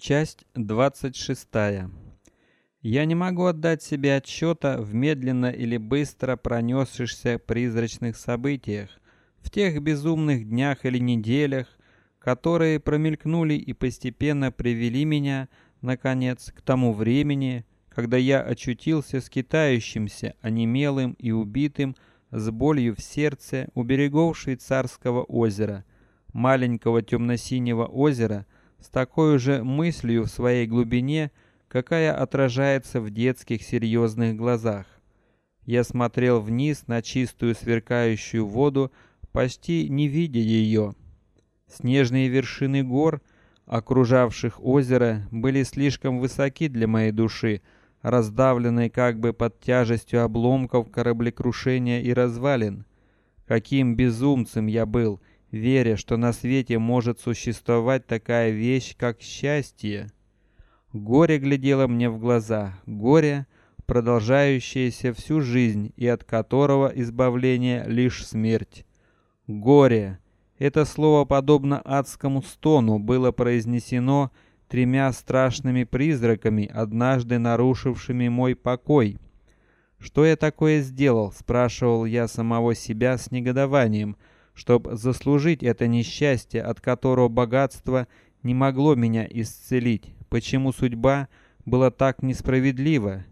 Часть двадцать шестая. Я не могу отдать себе отчета в медленно или быстро пронесшихся призрачных событиях, в тех безумных днях или неделях, которые промелькнули и постепенно привели меня, наконец, к тому времени, когда я очутился скитающимся, онемелым и убитым, с болью в сердце у берегов швейцарского озера, маленького темно-синего озера с такой же мыслью в своей глубине, какая отражается в детских серьезных глазах. Я смотрел вниз на чистую сверкающую воду, почти не видя ее. Снежные вершины гор, окружавших озеро, были слишком высоки для моей души, раздавленной как бы под тяжестью обломков кораблекрушения и развалин. Каким безумцем я был, веря, что на свете может существовать такая вещь, как счастье. Горе глядело мне в глаза, горе, продолжающееся всю жизнь и от которого избавление лишь смерть. Горе. Это слово, подобно адскому стону, было произнесено тремя страшными призраками, однажды нарушившими мой покой. Что я такое сделал? спрашивал я самого себя с негодованием чтобы заслужить это несчастье, от которого богатство не могло меня исцелить. Почему судьба была так несправедлива?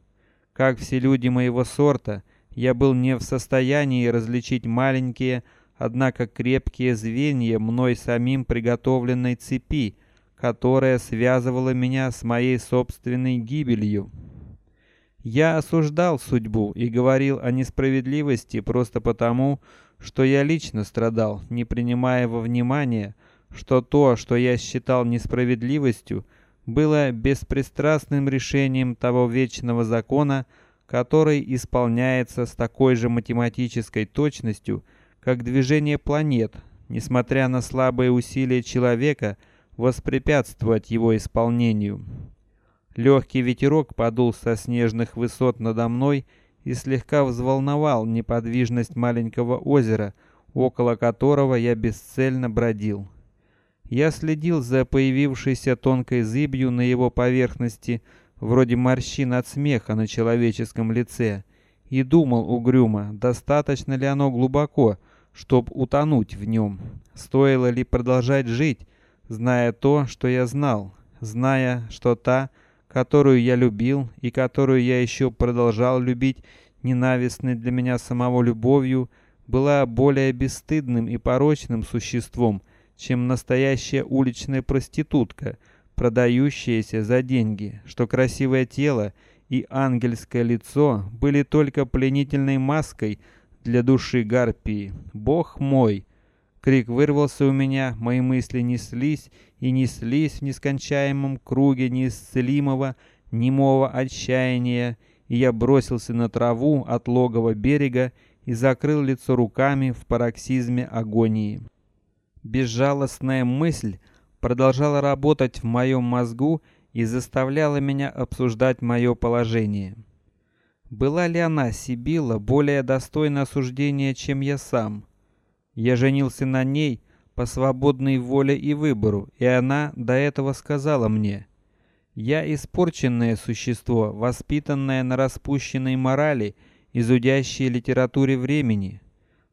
Как все люди моего сорта, я был не в состоянии различить маленькие, однако крепкие звенья мной самим приготовленной цепи, которая связывала меня с моей собственной гибелью. Я осуждал судьбу и говорил о несправедливости просто потому, я лично страдал, не принимая во внимание, что то, что я считал несправедливостью, было беспристрастным решением того вечного закона, который исполняется с такой же математической точностью, как движение планет, несмотря на слабые усилия человека воспрепятствовать его исполнению. Легкий ветерок подул со снежных высот надо мной и слегка взволновал неподвижность маленького озера, около которого я бесцельно бродил. Я следил за появившейся тонкой зыбью на его поверхности, вроде морщин от смеха на человеческом лице, и думал угрюмо, достаточно ли оно глубоко, чтобы утонуть в нем, стоило ли продолжать жить, зная то, что я знал, зная, что та, которую я любил и которую я еще продолжал любить, ненавистной для меня самого любовью, была более бесстыдным и порочным существом, чем настоящая уличная проститутка, продающаяся за деньги, что красивое тело и ангельское лицо были только пленительной маской для души гарпии. Бог мой! Крик вырвался у меня, мои мысли неслись и неслись в нескончаемом круге неисцелимого, немого отчаяния, и я бросился на траву от логова берега и закрыл лицо руками в пароксизме агонии. Безжалостная мысль продолжала работать в моем мозгу и заставляла меня обсуждать мое положение. Была ли она Сибила более достойна осуждения, чем я сам? Я женился на ней по свободной воле и выбору, и она до этого сказала мне: "Я испорченное существо, воспитанное на распущенной морали и зудящей литературе времени".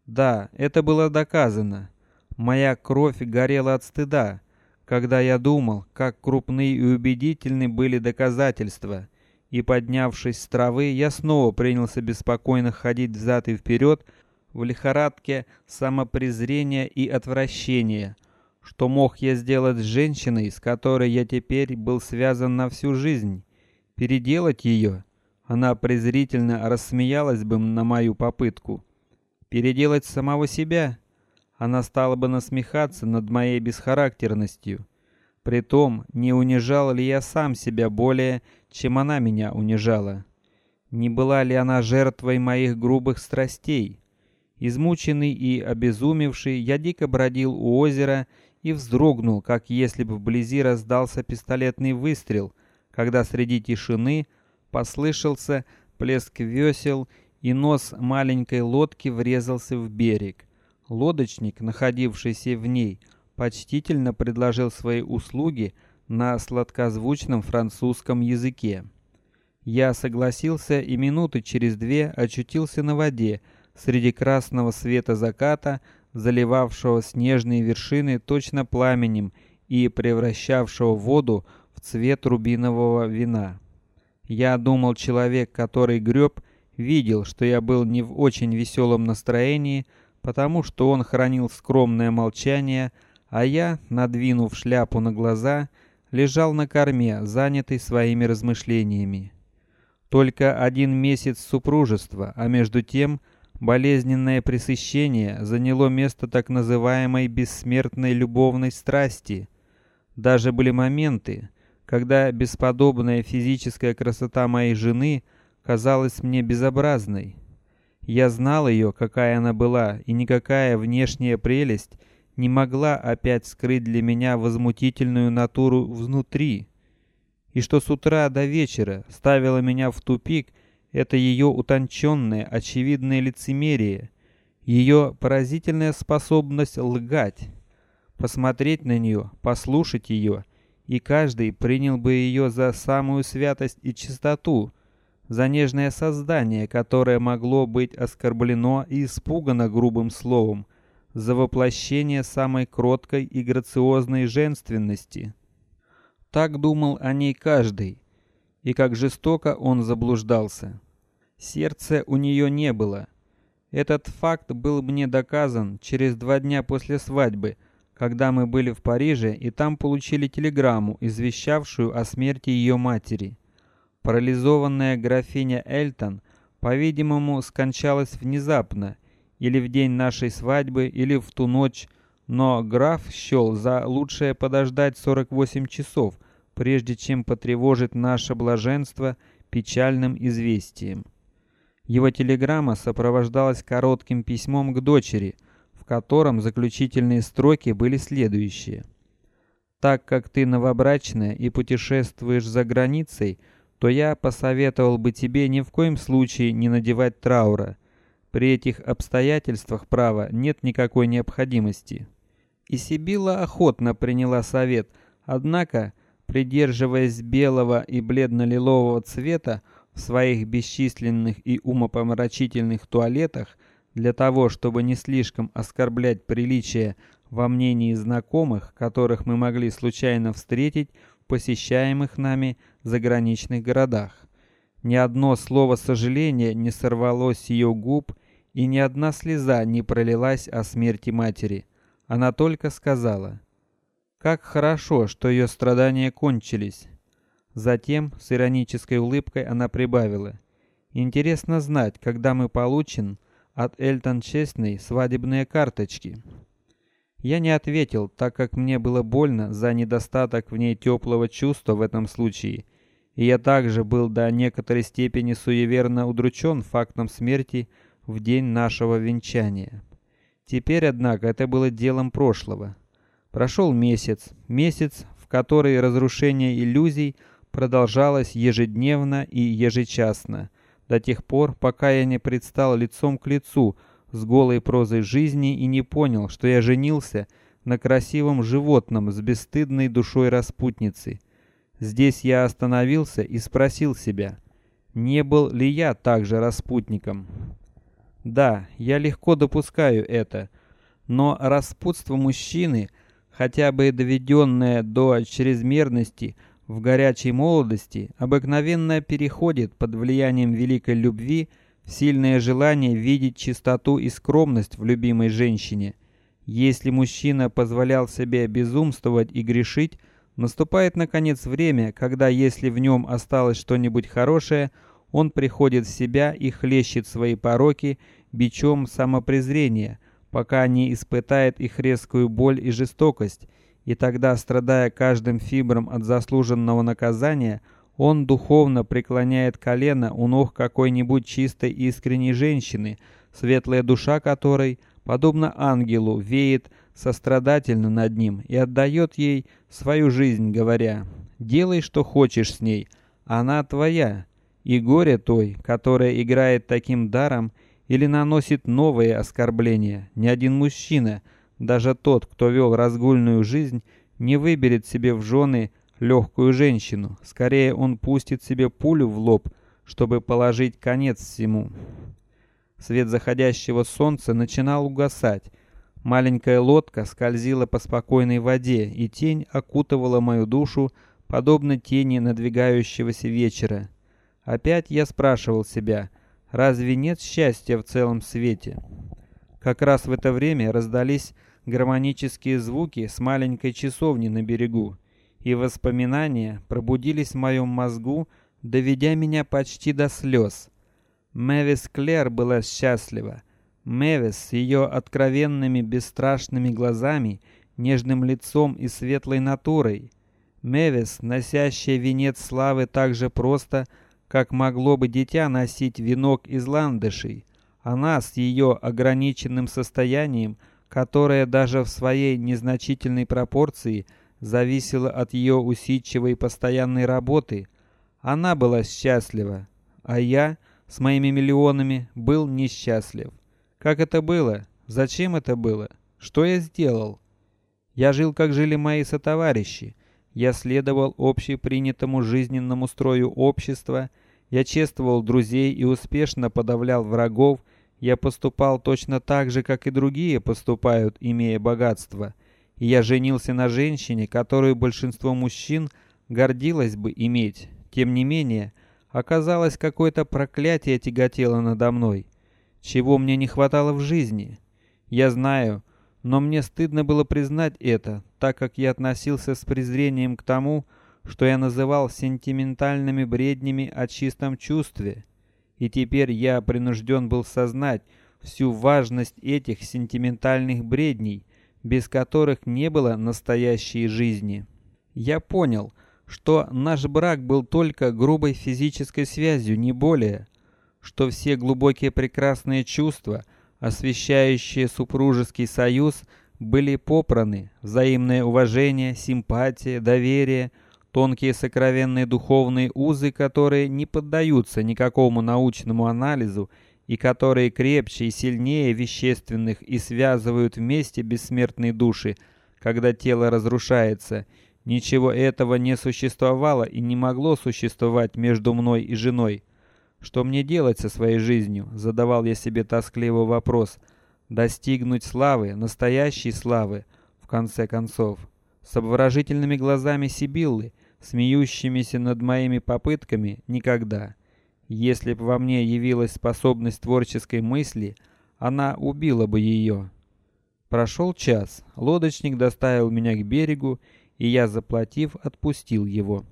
Да, это было доказано. Моя кровь горела от стыда, когда я думал, как крупны и убедительны были доказательства. И поднявшись с травы, я снова принялся беспокойно ходить взад и вперед в лихорадке самопрезрения и отвращения. Что мог я сделать с женщиной, с которой я теперь был связан на всю жизнь? Переделать ее? Она презрительно рассмеялась бы на мою попытку. Переделать самого себя? Она стала бы насмехаться над моей бесхарактерностью. Притом, не унижал ли я сам себя более, чем она меня унижала? Не была ли она жертвой моих грубых страстей? Измученный и обезумевший, я дико бродил у озера и вздрогнул, как если бы вблизи раздался пистолетный выстрел, когда среди тишины послышался плеск весел и нос маленькой лодки врезался в берег. Лодочник, находившийся в ней, почтительно предложил свои услуги, на сладкозвучном французском языке. Я согласился и минуты через две очутился на воде среди красного света заката, заливавшего снежные вершины точно пламенем и превращавшего воду в цвет рубинового вина. Я думал, человек, который греб, видел, что я был не в очень веселом настроении, потому что он хранил скромное молчание, а я, надвинув шляпу на глаза, лежал на корме, занятый своими размышлениями. Только один месяц супружества, а между тем болезненное пресыщение заняло место так называемой бессмертной любовной страсти. Даже были моменты, когда бесподобная физическая красота моей жены казалась мне безобразной. Я знал ее, какая она была, и никакая внешняя прелесть не могла опять скрыть для меня возмутительную натуру внутри и что с утра до вечера ставило меня в тупик, это ее утонченное, очевидное лицемерие, ее поразительная способность лгать. Посмотреть на нее, послушать ее, и каждый принял бы ее за самую святость и чистоту, за нежное создание, которое могло быть оскорблено и испугано грубым словом, за воплощение самой кроткой и грациозной женственности. Так думал о ней каждый, и как жестоко он заблуждался. Сердца у нее не было. Этот факт был мне доказан через два дня после свадьбы, когда мы были в Париже и там получили телеграмму, извещавшую о смерти ее матери. Парализованная графиня Эльтон, по-видимому, скончалась внезапно, или в день нашей свадьбы, или в ту ночь, но граф счел за лучшее подождать 48 часов, прежде чем потревожить наше блаженство печальным известием. Его телеграмма сопровождалась коротким письмом к дочери, в котором заключительные строки были следующие: Так как ты новобрачная и путешествуешь за границей, то я посоветовал бы тебе ни в коем случае не надевать траура. При этих обстоятельствах права нет никакой необходимости. И Сибила охотно приняла совет, однако придерживаясь белого и бледно-лилового цвета в своих бесчисленных и умопомрачительных туалетах, для того, чтобы не слишком оскорблять приличие во мнении знакомых, которых мы могли случайно встретить в посещаемых нами заграничных городах. Ни одно слово сожаления не сорвалось с ее губ, и ни одна слеза не пролилась о смерти матери. Она только сказала: как хорошо, что ее страдания кончились. Затем с иронической улыбкой она прибавила: "Интересно знать, когда мы получим от Эльтон Честной свадебные карточки". Я не ответил, так как мне было больно за недостаток в ней теплого чувства в этом случае, и я также был до некоторой степени суеверно удручен фактом смерти в день нашего венчания. Теперь, однако, это было делом прошлого. Прошел месяц, месяц, в который разрушение иллюзий продолжалось ежедневно и ежечасно, до тех пор, пока я не предстал лицом к лицу с голой прозой жизни и не понял, что я женился на красивом животном с бесстыдной душой распутницы. Здесь я остановился и спросил себя, не был ли я также распутником. Да, я легко допускаю это, но распутство мужчины хотя бы доведенное до чрезмерности в горячей молодости, обыкновенно переходит под влиянием великой любви в сильное желание видеть чистоту и скромность в любимой женщине. Если мужчина позволял себе безумствовать и грешить, наступает наконец время, когда, если в нем осталось что-нибудь хорошее, он приходит в себя и хлещет свои пороки бичом самопрезрения, пока не испытает их резкую боль и жестокость, и тогда, страдая каждым фибром от заслуженного наказания, он духовно преклоняет колено у ног какой-нибудь чистой и искренней женщины, светлая душа которой, подобно ангелу, веет сострадательно над ним и отдает ей свою жизнь, говоря: "Делай, что хочешь с ней, она твоя". И горе той, которая играет таким даром или наносит новые оскорбления. Ни один мужчина, даже тот, кто вел разгульную жизнь, не выберет себе в жены легкую женщину. Скорее он пустит себе пулю в лоб, чтобы положить конец всему. Свет заходящего солнца начинал угасать. Маленькая лодка скользила по спокойной воде, и тень окутывала мою душу, подобно тени надвигающегося вечера. Опять я спрашивал себя: разве нет счастья в целом свете? Как раз в это время раздались гармонические звуки с маленькой часовни на берегу, и воспоминания пробудились в моем мозгу, доведя меня почти до слез. Мэвис Клэр была счастлива. Мэвис с ее откровенными бесстрашными глазами, нежным лицом и светлой натурой. Мэвис, носящая венец славы так же просто, как могло бы дитя носить венок из ландышей. Она с ее ограниченным состоянием, которое даже в своей незначительной пропорции зависело от ее усидчивой постоянной работы, она была счастлива, а я с моими миллионами был несчастлив. Как это было? Зачем это было? Что я сделал? Я жил, как жили мои сотоварищи. Я следовал общепринятому жизненному строю общества. Я чествовал друзей и успешно подавлял врагов. Я поступал точно так же, как и другие поступают, имея богатство. И я женился на женщине, которую большинство мужчин гордилось бы иметь. Тем не менее, Оказалось, какое-то проклятие тяготело надо мной, чего мне не хватало в жизни. Я знаю, но мне стыдно было признать это, так как я относился с презрением к тому, что я называл сентиментальными бреднями о чистом чувстве. И теперь я принужден был сознать всю важность этих сентиментальных бредней, без которых не было настоящей жизни. Я понял, что наш брак был только грубой физической связью, не более, что все глубокие прекрасные чувства, освещающие супружеский союз, были попраны: взаимное уважение, симпатия, доверие, тонкие сокровенные духовные узы, которые не поддаются никакому научному анализу и которые крепче и сильнее вещественных и связывают вместе бессмертные души, когда тело разрушается Ничего этого не существовало и не могло существовать между мной и женой. Что мне делать со своей жизнью? Задавал я себе тоскливый вопрос. Достигнуть славы, настоящей славы, в конце концов, с обворожительными глазами Сибиллы, смеющимися над моими попытками, никогда. Если бы во мне явилась способность творческой мысли, она убила бы ее. Прошел час. Лодочник доставил меня к берегу, и я, заплатив, отпустил его.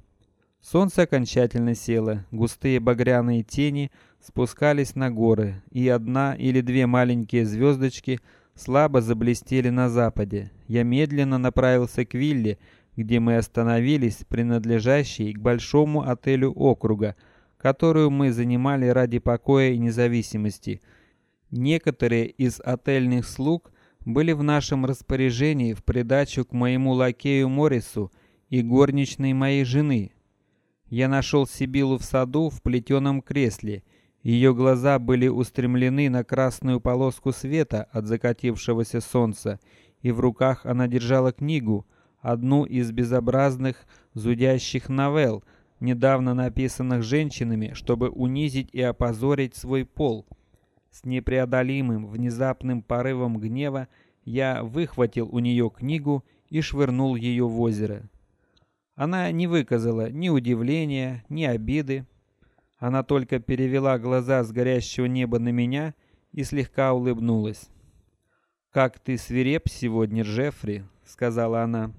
Солнце окончательно село, густые багряные тени спускались на горы, и одна или две маленькие звездочки слабо заблестели на западе. Я медленно направился к вилле, где мы остановились, принадлежащей к большому отелю округа, которую мы занимали ради покоя и независимости. Некоторые из отельных слуг были в нашем распоряжении в придачу к моему лакею Морису и горничной моей жены. Я нашел Сибилу в саду в плетеном кресле. Ее глаза были устремлены на красную полоску света от закатившегося солнца, и в руках она держала книгу, одну из безобразных зудящих новелл, недавно написанных женщинами, чтобы унизить и опозорить свой пол. С непреодолимым внезапным порывом гнева я выхватил у нее книгу и швырнул ее в озеро. Она не выказала ни удивления, ни обиды. Она только перевела глаза с горящего неба на меня и слегка улыбнулась. Как ты свиреп сегодня, Джеффри, сказала она.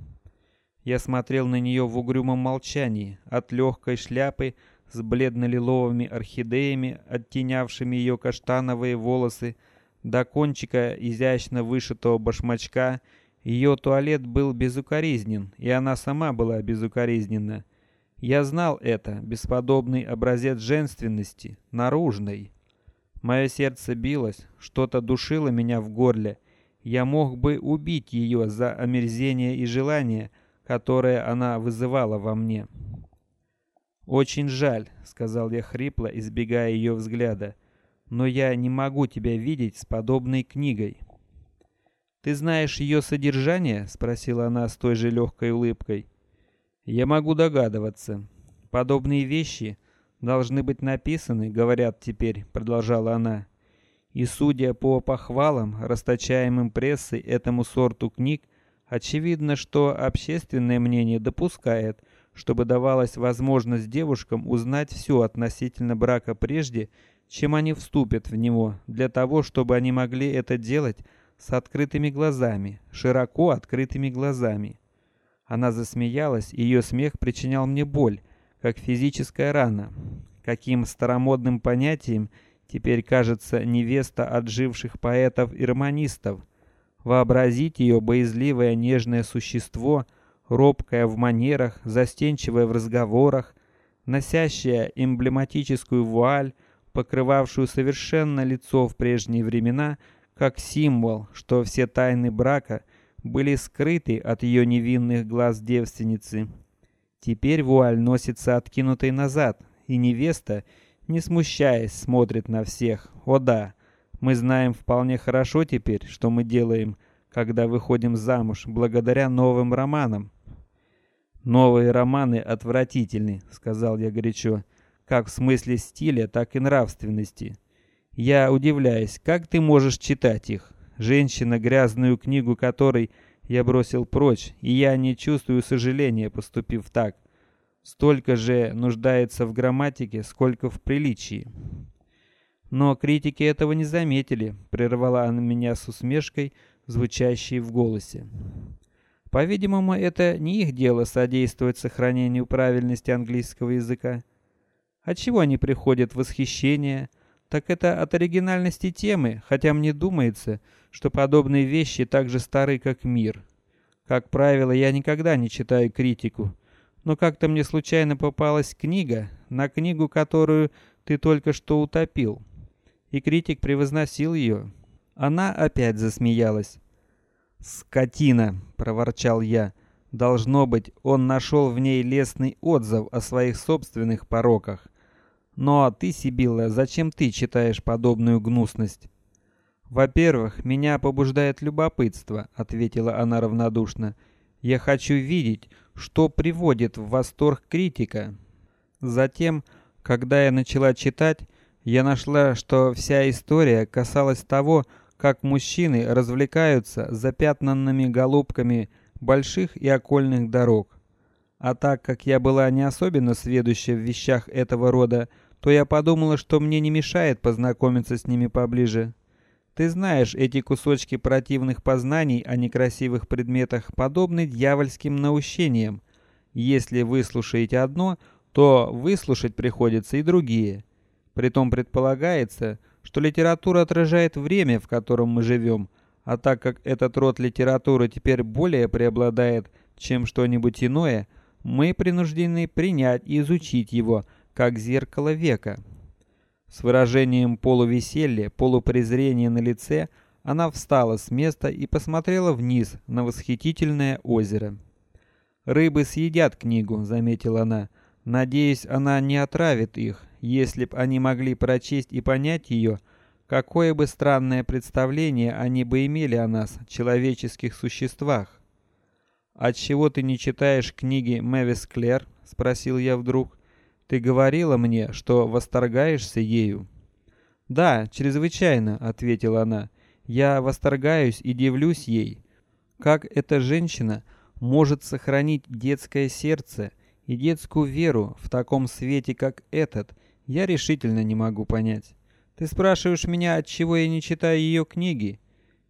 Я смотрел на нее в угрюмом молчании, от легкой шляпы с бледно-лиловыми орхидеями, оттенявшими ее каштановые волосы, до кончика изящно вышитого башмачка. Ее туалет был безукоризнен, и она сама была безукоризненна. Я знал это, бесподобный образец женственности, наружной. Мое сердце билось, что-то душило меня в горле. Я мог бы убить ее за омерзение и желание, которое она вызывала во мне. Очень жаль, сказал я хрипло, избегая ее взгляда, но я не могу тебя видеть с подобной книгой. Ты знаешь ее содержание? спросила она с той же легкой улыбкой. Я могу догадываться. Подобные вещи должны быть написаны, говорят теперь, продолжала она. И судя по похвалам, расточаемым прессой этому сорту книг, очевидно, что общественное мнение допускает, чтобы давалась возможность девушкам узнать все относительно брака прежде, чем они вступят в него, для того, чтобы они могли это делать с открытыми глазами, широко открытыми глазами. Она засмеялась, и ее смех причинял мне боль, как физическая рана. Каким старомодным понятием теперь кажется невеста отживших поэтов и романистов. Вообразить ее боязливое нежное существо, робкое в манерах, застенчивое в разговорах, носящее эмблематическую вуаль, покрывавшую совершенно лицо в прежние времена, как символ, что все тайны брака были скрыты от ее невинных глаз девственницы. Теперь вуаль носится откинутой назад, и невеста, не смущаясь, смотрит на всех. О да, мы знаем вполне хорошо теперь, что мы делаем, когда выходим замуж, благодаря новым романам. Новые романы отвратительны, сказал я горячо, как в смысле стиля, так и нравственности. Я удивляюсь, как ты можешь читать их? Женщина, грязную книгу которой я бросил прочь, и я не чувствую сожаления, поступив так. Столько же нуждается в грамматике, сколько в приличии. Но критики этого не заметили, прервала она меня с усмешкой, звучащей в голосе. По-видимому, это не их дело содействовать сохранению правильности английского языка. От чего они приходят в восхищение? Так это от оригинальности темы, хотя мне думается, что подобные вещи так же стары, как мир. Как правило, я никогда не читаю критику, но как-то мне случайно попалась книга, на книгу, которую ты только что утопил, и критик превозносил ее. Она опять засмеялась. Скотина, проворчал я. Должно быть, он нашел в ней лестный отзыв о своих собственных пороках. Но ты, Сибилла, зачем ты читаешь подобную гнусность? Во-первых, меня побуждает любопытство, ответила она равнодушно. Я хочу видеть, что приводит в восторг критика. Затем, когда я начала читать, я нашла, что вся история касалась того, как мужчины развлекаются запятнанными голубками больших и окольных дорог. А так как я была не особенно сведуща в вещах этого рода, то я подумала, что мне не мешает познакомиться с ними поближе. Ты знаешь, эти кусочки противных познаний о некрасивых предметах подобны дьявольским наущениям. Если вы слушаете одно, то выслушать приходится и другие. Притом предполагается, что литература отражает время, в котором мы живем, а так как этот род литературы теперь более преобладает, чем что-нибудь иное, мы принуждены принять и изучить его как зеркало века. С выражением полувеселья, полупрезрения на лице она встала с места и посмотрела вниз на восхитительное озеро. Рыбы съедят книгу, заметила она. Надеюсь, она не отравит их. Если б они могли прочесть и понять ее, какое бы странное представление они бы имели о нас, человеческих существах. От чего ты не читаешь книги Мэвис Клэр? – спросил я вдруг. Ты говорила мне, что восторгаешься ею. Да, чрезвычайно, ответила она. Я восторгаюсь и дивлюсь ей. Как эта женщина может сохранить детское сердце и детскую веру в таком свете, как этот, я решительно не могу понять. Ты спрашиваешь меня, от чего я не читаю ее книги?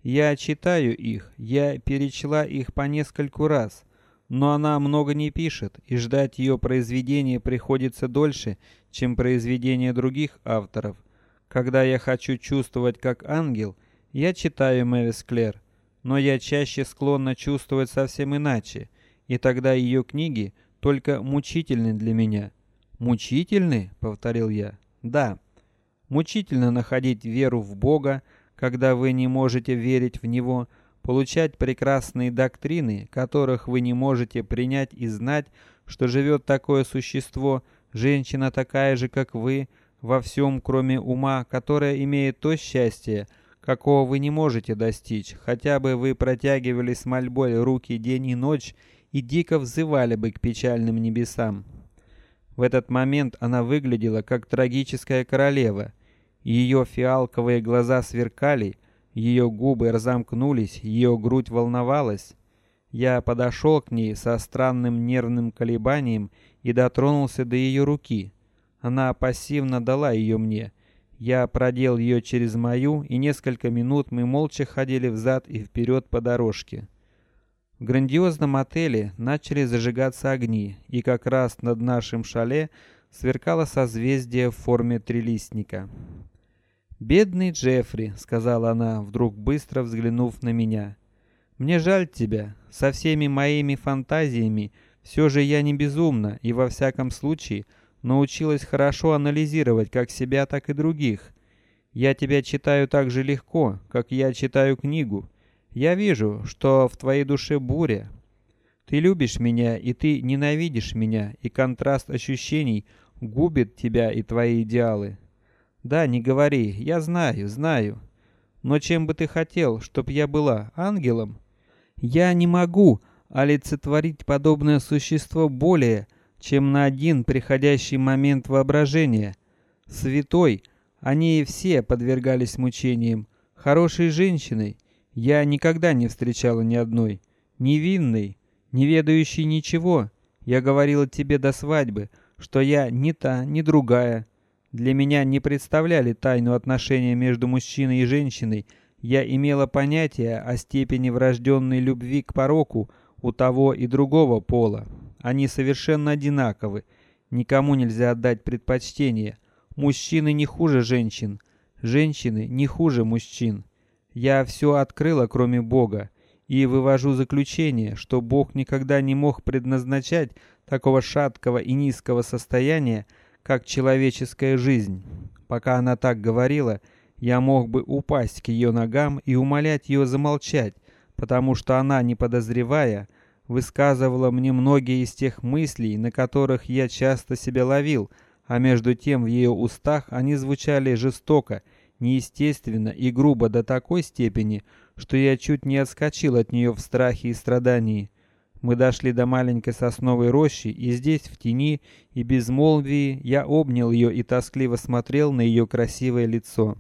Я читаю их, я перечла их по нескольку раз но она много не пишет, и ждать ее произведения приходится дольше, чем произведения других авторов. Когда я хочу чувствовать как ангел, я читаю Мэвис Клэр, но я чаще склонна чувствовать совсем иначе, и тогда ее книги только мучительны для меня. Мучительны, повторил я. Да. Мучительно находить веру в Бога, когда вы не можете верить в него получать прекрасные доктрины, которых вы не можете принять и знать, что живет такое существо, женщина такая же, как вы, во всем, кроме ума, которая имеет то счастье, какого вы не можете достичь, хотя бы вы протягивали с мольбой руки день и ночь и дико взывали бы к печальным небесам. В этот момент она выглядела как трагическая королева. Ее фиалковые глаза сверкали, ее губы разомкнулись, ее грудь волновалась. Я подошел к ней со странным нервным колебанием и дотронулся до ее руки. Она пассивно дала ее мне. Я продел ее через мою, и несколько минут мы молча ходили взад и вперед по дорожке. В грандиозном отеле начали зажигаться огни, и как раз над нашим шале сверкало созвездие в форме трилистника. Бедный Джеффри, сказала она, вдруг быстро взглянув на меня. Мне жаль тебя. Со всеми моими фантазиями все же я не безумна и во всяком случае научилась хорошо анализировать как себя, так и других. Я тебя читаю так же легко, как я читаю книгу. Я вижу, что в твоей душе буря. Ты любишь меня и ты ненавидишь меня, и контраст ощущений губит тебя и твои идеалы. Да, не говори, я знаю, знаю. Но чем бы ты хотел, чтоб я была ангелом? Я не могу олицетворить подобное существо более, чем на один приходящий момент воображения. Святой, они все подвергались мучениям. Хорошей женщиной я никогда не встречала ни одной. Невинной, не ведающей ничего. Я говорила тебе до свадьбы, что я не та, не другая. Для меня не представляли тайну отношения между мужчиной и женщиной. Я имела понятие о степени врожденной любви к пороку у того и другого пола. Они совершенно одинаковы. Никому нельзя отдать предпочтение. Мужчины не хуже женщин, женщины не хуже мужчин. Я все открыла, кроме Бога, и вывожу заключение, что Бог никогда не мог предназначать такого шаткого и низкого состояния, как человеческая жизнь. Пока она так говорила, я мог бы упасть к ее ногам и умолять ее замолчать, потому что она, не подозревая, высказывала мне многие из тех мыслей, на которых я часто себя ловил, а между тем в ее устах они звучали жестоко, неестественно и грубо до такой степени, что я чуть не отскочил от нее в страхе и страдании. Мы дошли до маленькой сосновой рощи, и здесь в тени и безмолвии я обнял ее и тоскливо смотрел на ее красивое лицо.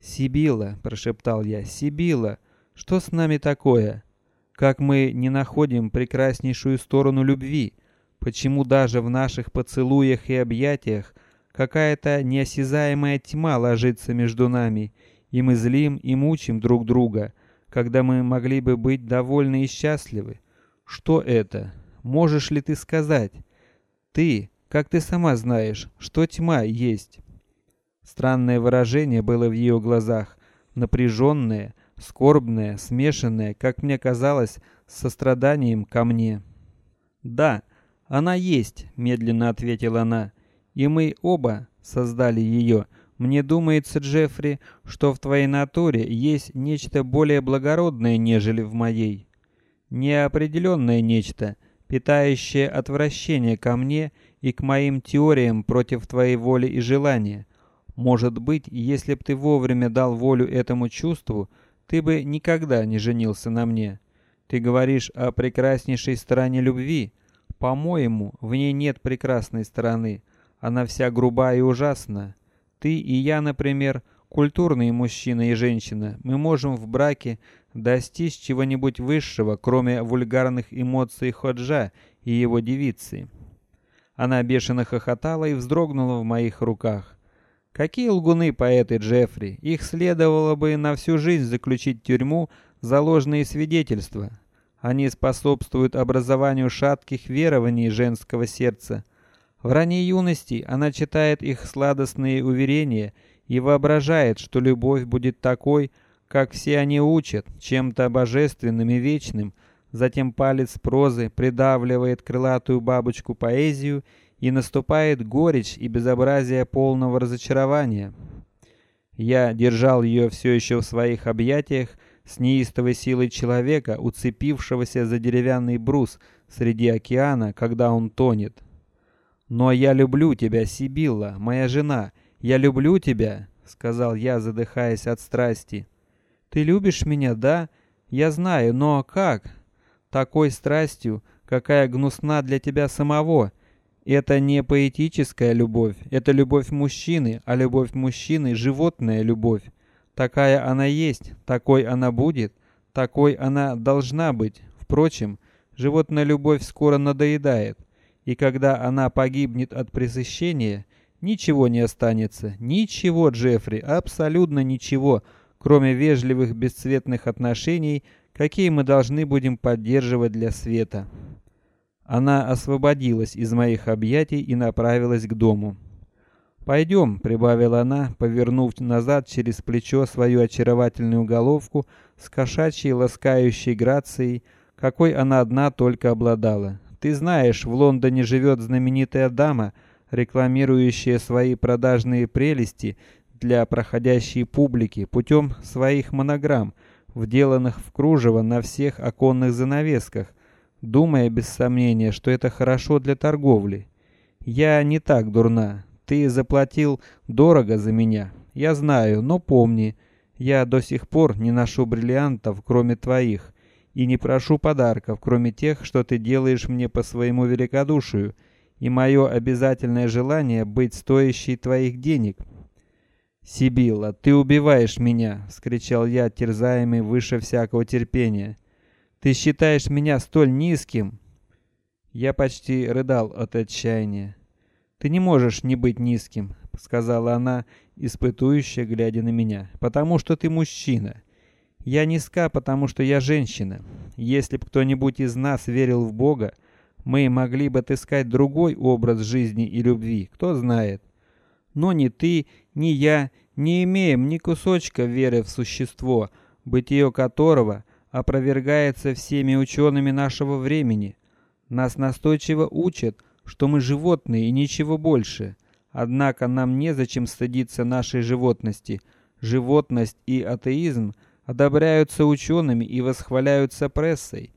Сибила, прошептал я, Сибила, что с нами такое? Как мы не находим прекраснейшую сторону любви? Почему даже в наших поцелуях и объятиях какая-то неосязаемая тьма ложится между нами, и мы злим и мучим друг друга, когда мы могли бы быть довольны и счастливы? Что это? Можешь ли ты сказать? Ты, как ты сама знаешь, что тьма есть? Странное выражение было в ее глазах, напряженное, скорбная, смешанная, как мне казалось, с состраданием ко мне. Да, она есть, медленно ответила она. И мы оба создали ее. Мне думается, Джеффри, что в твоей натуре есть нечто более благородное, нежели в моей. Неопределенное нечто, питающее отвращение ко мне и к моим теориям против твоей воли и желания. Может быть, если б ты вовремя дал волю этому чувству, ты бы никогда не женился на мне. Ты говоришь о прекраснейшей стороне любви. По-моему, в ней нет прекрасной стороны. Она вся грубая и ужасна. Ты и я, например, культурные мужчина и женщина. Мы можем в браке достичь чего-нибудь высшего, кроме вульгарных эмоций Ходжа и его девицы. Она бешено хохотала и вздрогнула в моих руках. Какие лгуны поэты Джеффри! Их следовало бы на всю жизнь заключить в тюрьму за ложные свидетельства. Они способствуют образованию шатких верований женского сердца. В ранней юности она читает их сладостные уверения и воображает, что любовь будет такой, как все они учат, чем-то божественным и вечным. Затем палец прозы придавливает крылатую бабочку поэзию и наступает горечь и безобразие полного разочарования. Я держал ее все еще в своих объятиях с неистовой силой человека, уцепившегося за деревянный брус среди океана, когда он тонет. Но я люблю тебя, Сибилла, моя жена. Я люблю тебя, сказал я, задыхаясь от страсти. Ты любишь меня, да? Я знаю, но как? такой страстью, какая гнусна для тебя самого. Это не поэтическая любовь, это любовь мужчины, а любовь мужчины животная любовь. Такая она есть, такой она будет, такой она должна быть. Впрочем, животная любовь скоро надоедает, и когда она погибнет от пресыщения, ничего не останется, ничего, Джеффри, абсолютно ничего, кроме вежливых бесцветных отношений, какие мы должны будем поддерживать для света. Она освободилась из моих объятий и направилась к дому. Пойдем, прибавила она, повернув назад через плечо свою очаровательную головку с кошачьей ласкающей грацией, какой она одна только обладала. Ты знаешь, в Лондоне живет знаменитая дама, рекламирующая свои продажные прелести для проходящей публики путем своих монограмм, вделанных в кружево на всех оконных занавесках, думая без сомнения, что это хорошо для торговли. Я не так дурна. Ты заплатил дорого за меня, я знаю, но помни, я до сих пор не ношу бриллиантов, кроме твоих, и не прошу подарков, кроме тех, что ты делаешь мне по своему великодушию, и мое обязательное желание быть стоящей твоих денег. Сибила, ты убиваешь меня, скричал я, терзаемый выше всякого терпения. Ты считаешь меня столь низким? Я почти рыдал от отчаяния. Ты не можешь не быть низким, сказала она, испытующе глядя на меня, потому что ты мужчина. Я низка, потому что я женщина. Если бы кто-нибудь из нас верил в Бога, мы могли бы отыскать другой образ жизни и любви, кто знает. Но ни ты, ни я не имеем ни кусочка веры в существо, бытие которого опровергается всеми учеными нашего времени. Нас настойчиво учат, что мы животные и ничего больше. Однако нам не зачем стыдиться нашей животности. Животность и атеизм одобряются учеными и восхваляются прессой.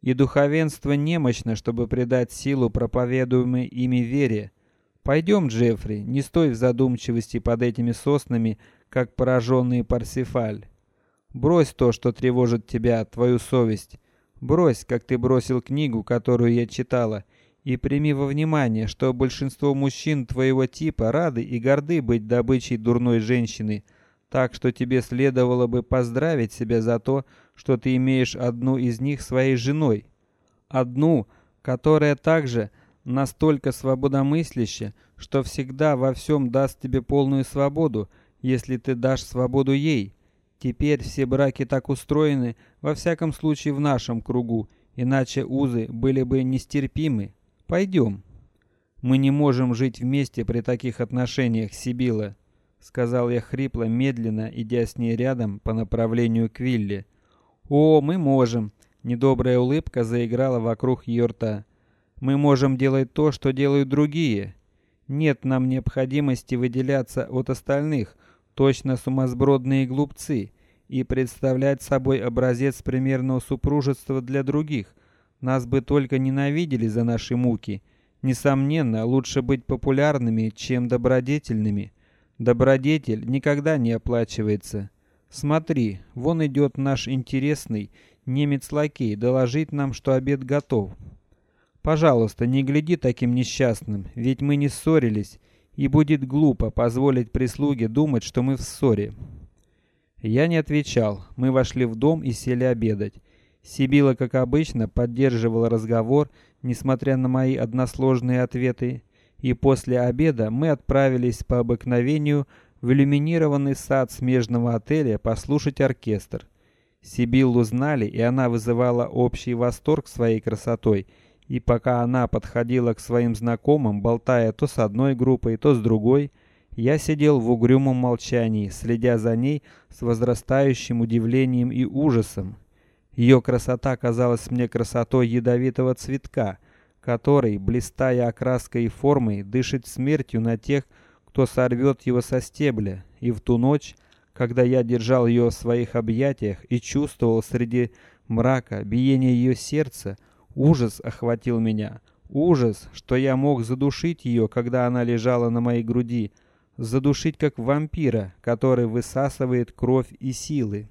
И духовенство немощно, чтобы придать силу проповедуемой ими вере. Пойдем, Джеффри, не стой в задумчивости под этими соснами, как пораженный Парсифаль. Брось то, что тревожит тебя, твою совесть. Брось, как ты бросил книгу, которую я читала, и прими во внимание, что большинство мужчин твоего типа рады и горды быть добычей дурной женщины, так что тебе следовало бы поздравить себя за то, что ты имеешь одну из них своей женой, одну, которая также настолько свободомысляща, что всегда во всем даст тебе полную свободу, если ты дашь свободу ей. Теперь все браки так устроены, во всяком случае в нашем кругу, иначе узы были бы нестерпимы. Пойдем. Мы не можем жить вместе при таких отношениях, Сибила, сказал я хрипло, медленно идя с ней рядом по направлению к вилле. О, мы можем. Недобрая улыбка заиграла вокруг ее рта. Мы можем делать то, что делают другие. Нет нам необходимости выделяться от остальных, точно сумасбродные глупцы, и представлять собой образец примерного супружества для других. Нас бы только ненавидели за наши муки. Несомненно, лучше быть популярными, чем добродетельными. Добродетель никогда не оплачивается. Смотри, вон идет наш интересный немец лакей доложить нам, что обед готов. Пожалуйста, не гляди таким несчастным, ведь мы не ссорились, и будет глупо позволить прислуге думать, что мы в ссоре. Я не отвечал. Мы вошли в дом и сели обедать. Сибила, как обычно, поддерживала разговор, несмотря на мои односложные ответы, и после обеда мы отправились по обыкновению в иллюминированный сад смежного отеля послушать оркестр. Сибиллу знали, и она вызывала общий восторг своей красотой. И пока она подходила к своим знакомым, болтая то с одной группой, то с другой, я сидел в угрюмом молчании, следя за ней с возрастающим удивлением и ужасом. Ее красота казалась мне красотой ядовитого цветка, который, блистая окраской и формой, дышит смертью на тех, кто сорвет его со стебля. И в ту ночь, когда я держал ее в своих объятиях и чувствовал среди мрака биение ее сердца, ужас охватил меня. Ужас, что я мог задушить ее, когда она лежала на моей груди, задушить как вампира, который высасывает кровь и силы.